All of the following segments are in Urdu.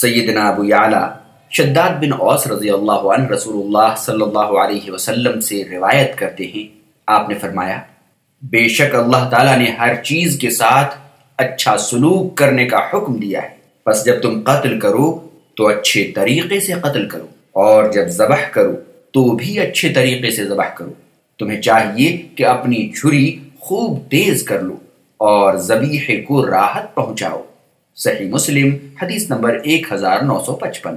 سیدنا ابو یعلا شداد بن اوس رضی اللہ عنہ رسول اللہ صلی اللہ علیہ وسلم سے روایت کرتے ہیں۔ آپ نے فرمایا، بے شک اللہ تعالیٰ نے ہر چیز کے ساتھ اچھا سلوک کرنے کا حکم دیا ہے۔ بس جب تم قتل کرو، تو اچھے طریقے سے قتل کرو۔ اور جب ذبح کرو، تو بھی اچھے طریقے سے ذبح کرو۔ تمہیں چاہیے کہ اپنی چھری خوب تیز کر لو اور زبیح کو راحت پہنچاؤ۔ صحیح مسلم، حدیث نمبر ایک ہزار نو سو پچپن۔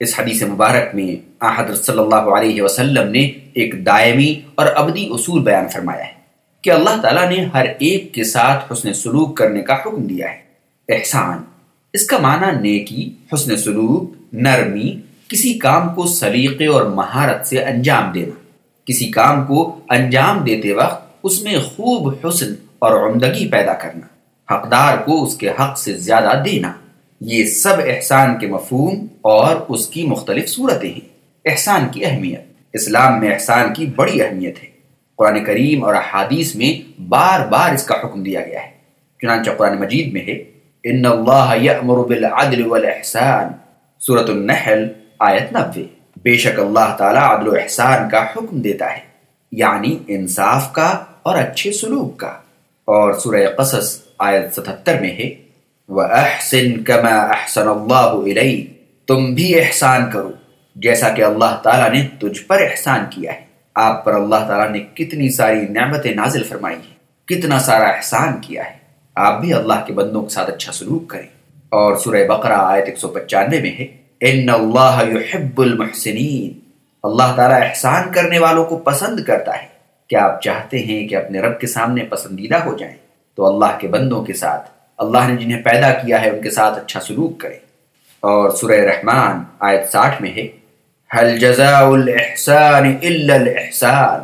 اس حدیث مبارک میں حضرت صلی اللہ علیہ وسلم نے ایک دائمی اور ابدی اصول بیان فرمایا ہے کہ اللہ تعالیٰ نے ہر ایک کے ساتھ حسن سلوک کرنے کا حکم دیا ہے۔ احسان، اس کا معنی نیکی، حسن سلوک، نرمی، کسی کام کو سلیقے اور مہارت سے انجام دینا۔ کسی کام کو انجام دیتے وقت اس میں خوب حسن اور عمدگی پیدا کرنا۔ حقدار کو اس کے حق سے زیادہ دینا۔ یہ سب احسان کے مفہوم اور اس کی مختلف صورتیں ہیں۔ احسان کی اہمیت۔ اسلام میں احسان کی بڑی اہمیت ہے۔ قرآن کریم اور احادیث میں بار بار اس کا حکم دیا گیا ہے۔ چنانچہ قرآن مجید میں ہے، ان اللہ یأمر بالعدل والاحسان سورة النحل، آیت نبوے بے شک اللہ تعالیٰ عدل و احسان کا حکم دیتا ہے یعنی انصاف کا اور اچھے سلوک کا۔ اور سورہ قصص آیت ستہتر میں ہے، وَأَحْسِن كَمَا أَحْسَنَ اللَّهُ إِلَيْكَ تم بھی احسان کرو، جیسا کہ اللہ تعالیٰ نے تجھ پر احسان کیا ہے۔ آپ پر اللہ تعالیٰ نے کتنی ساری نعمتیں نازل فرمائی ہیں، کتنا سارا احسان کیا ہے۔ آپ بھی اللہ کے بندوں کے ساتھ اچھا سلوک کریں۔ اور سورہ بقرہ آیت 195 میں ہے ان اللہ يحب المحسنین اللہ تعالیٰ احسان کرنے والوں کو پسند کرتا ہے۔ کیا آپ چاہتے ہیں کہ اپنے رب کے سامنے پسندیدہ ہو جائیں؟ تو اللہ کے بندوں کے ساتھ، اللہ نے جنہیں پیدا کیا ہے، ان کے ساتھ اچھا سلوک کرے اور سورہ رحمان آیت ساٹھ میں ہے حل جزاء الاحسان الا الاحسان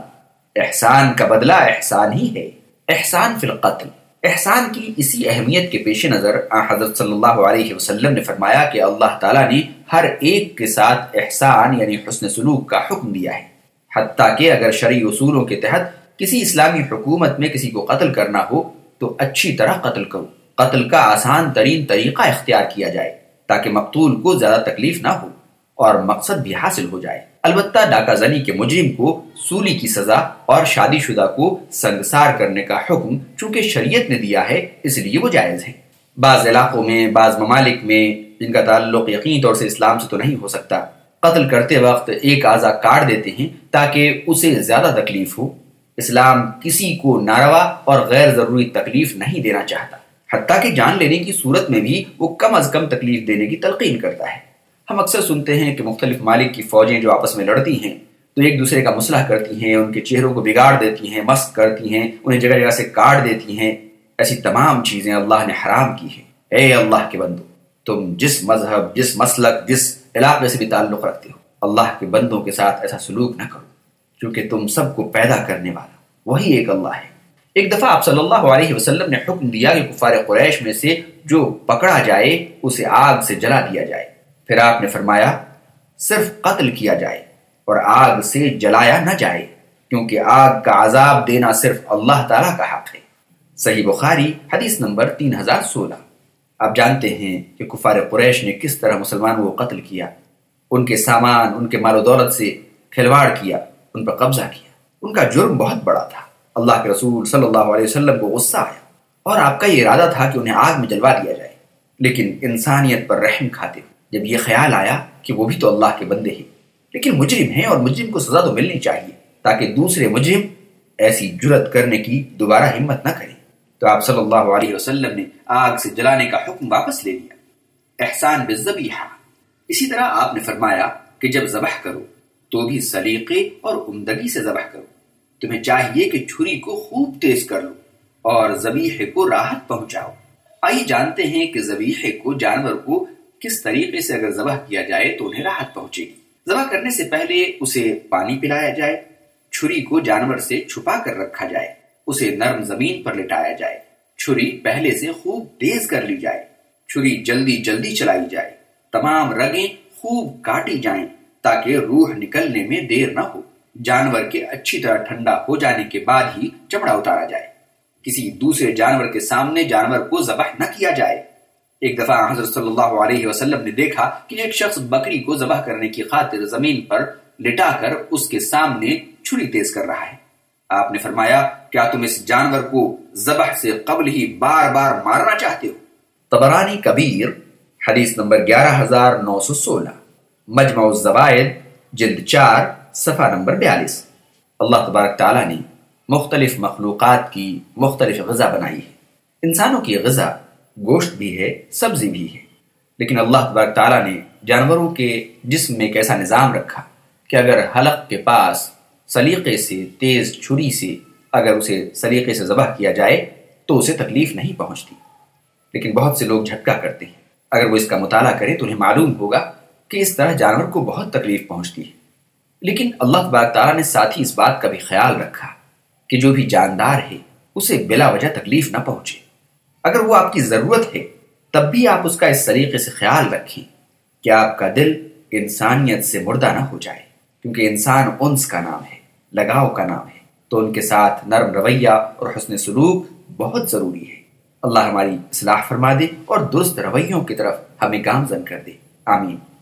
احسان کا بدلہ احسان ہی ہے، احسان فی القتل۔ احسان کی اسی اہمیت کے پیش نظر حضرت صلی اللہ علیہ وسلم نے فرمایا کہ اللہ تعالیٰ نے ہر ایک کے ساتھ احسان یعنی حسن سلوک کا حکم دیا ہے۔ حتیٰ کہ اگر شرعی اصولوں کے تحت کسی اسلامی حکومت میں کسی کو قتل کرنا ہو تو اچھی طرح قتل کرو۔ قتل کا آسان ترین طریقہ اختیار کیا جائے تاکہ مقتول کو زیادہ تکلیف نہ ہو اور مقصد بھی حاصل ہو جائے۔ البتہ ڈاکہ زنی کے مجرم کو سولی کی سزا اور شادی شدہ کو سنگسار کرنے کا حکم چونکہ شریعت نے دیا ہے، اس لیے وہ جائز ہے بعض علاقوں میں، بعض ممالک میں جن کا تعلق یقین طور سے اسلام سے تو نہیں ہو سکتا۔ قتل کرتے وقت ایک اعضا کاٹ دیتے ہیں تاکہ اسے زیادہ تکلیف ہو۔ اسلام کسی کو ناروا اور غیر ضروری تکلیف نہیں دینا چاہتا، حتیٰ کہ جان لینے کی صورت میں بھی وہ کم از کم تکلیف دینے کی تلقین کرتا ہے۔ ہم اکثر سنتے ہیں کہ مختلف مالک کی فوجیں جو آپس میں لڑتی ہیں، تو ایک دوسرے کا مسئلہ کرتی ہیں، ان کے چہروں کو بگاڑ دیتی ہیں، مست کرتی ہیں، انہیں جگہ جگہ سے کاٹ دیتی ہیں۔ ایسی تمام چیزیں اللہ نے حرام کی ہیں۔ اے اللہ کے بندو، تم جس مذہب، جس مسلک، جس علاقے سے بھی تعلق رکھتے ہو۔ اللہ کے بندوں کے ساتھ ایسا سلوک نہ کرو کیونکہ تم سب کو پیدا کرنے والا، وہی ایک اللہ ہے۔ ایک دفعہ آپ صلی اللہ علیہ وسلم نے حکم دیا کہ کفار قریش میں سے جو پکڑا جائے، اسے آگ سے جلا دیا جائے۔ پھر آپ نے فرمایا، صرف قتل کیا جائے اور آگ سے جلایا نہ جائے، کیونکہ آگ کا عذاب دینا صرف اللہ تعالیٰ کا حق ہے۔ صحیح بخاری، حدیث نمبر تین ہزار سولہ۔ آپ جانتے ہیں کہ کفار قریش نے کس طرح مسلمانوں کو قتل کیا، ان کے سامان، ان کے مال و دولت سے کھلواڑ کیا، ان پر قبضہ کیا۔ ان کا جرم بہت بڑا تھا۔ اللہ کے رسول صلی اللہ علیہ وسلم کو غصہ آیا اور آپ کا یہ ارادہ تھا کہ انہیں آگ میں جلوا دیا جائے۔ لیکن انسانیت پر رحم کھاتے جب یہ خیال آیا کہ وہ بھی تو اللہ کے بندے ہیں، لیکن مجرم ہیں اور مجرم کو سزا تو ملنی چاہیے تاکہ دوسرے مجرم ایسی جرت کرنے کی دوبارہ ہمت نہ کریں۔ تو آپ صلی اللہ علیہ وسلم نے آگ سے جلانے کا حکم واپس لے لیا۔ احسان بزبیحہ اسی طرح آپ نے فرمایا کہ جب ذبح کرو تو بھی سلیقے اور عمدگی سے ذبح کرو۔ تمہیں چاہیے کہ چھری کو خوب تیز کر لو اور زبیحے کو راحت پہنچاؤ۔ آئیے جانتے ہیں کہ زبیحے کو جانور کو کس طریقے سے اگر ذبح کیا جائے تو انہیں راحت پہنچے گی۔ ذبح کرنے سے پہلے اسے پانی پلایا جائے، چھری کو جانور سے چھپا کر رکھا جائے۔ اسے نرم زمین پر لٹایا جائے۔ چھری پہلے سے خوب تیز کر لی جائے۔ چھری جلدی جلدی چلائی جائے۔ تمام رگیں خوب کاٹی جائیں تاکہ روح نکلنے میں دیر نہ ہو۔ جانور کے اچھی طرح ٹھنڈا ہو جانے کے بعد ہی چمڑا اتارا جائے۔ کسی دوسرے جانور کے سامنے جانور کو ذبح نہ کیا جائے۔ ایک دفعہ حضرت صلی اللہ علیہ وسلم نے دیکھا کہ ایک شخص بکری کو ذبح کرنے کی خاطر زمین پر لٹا کر اس کے سامنے چھری تیز کر رہا ہے۔ آپ نے فرمایا، کیا تم اس جانور کو ذبح سے قبل ہی بار بار مارنا چاہتے ہو؟ تبرانی کبیر، حدیث نمبر گیارہ ہزار نو سو سولہ، مجمع الزوائد، جلد چار، صفحہ نمبر بیالیس۔ اللہ تبارک تعالیٰ نے مختلف مخلوقات کی مختلف غذا بنائی ہے۔ انسانوں کی غذا گوشت بھی ہے، سبزی بھی ہے۔ لیکن اللہ تبارک تعالیٰ نے جانوروں کے جسم میں ایک ایسا نظام رکھا کہ اگر حلق کے پاس سلیقے سے تیز چھری سے اگر اسے سلیقے سے ذبح کیا جائے تو اسے تکلیف نہیں پہنچتی۔ لیکن بہت سے لوگ جھٹکا کرتے ہیں۔ اگر وہ اس کا مطالعہ کریں تو انہیں معلوم ہوگا کہ اس طرح جانور کو بہت تکلیف پہنچتی ہے۔ لیکن اللہ تبارک تعالیٰ نے ساتھ ہی اس بات کا بھی خیال رکھا کہ جو بھی جاندار ہے، اسے بلا وجہ تکلیف نہ پہنچے۔ اگر وہ آپ کی ضرورت ہے، تب بھی آپ اس کا اس طریقے سے خیال رکھیں۔ کہ آپ کا دل انسانیت سے مردہ نہ ہو جائے؟ کیونکہ انسان انس کا نام ہے۔ لگاؤ کا نام ہے۔ تو ان کے ساتھ نرم رویہ اور حسن سلوک بہت ضروری ہے۔ اللہ ہماری اصلاح فرما دے اور درست رویوں کی طرف ہمیں گامزن کر دے۔ آمین۔